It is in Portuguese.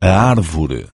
a árvore.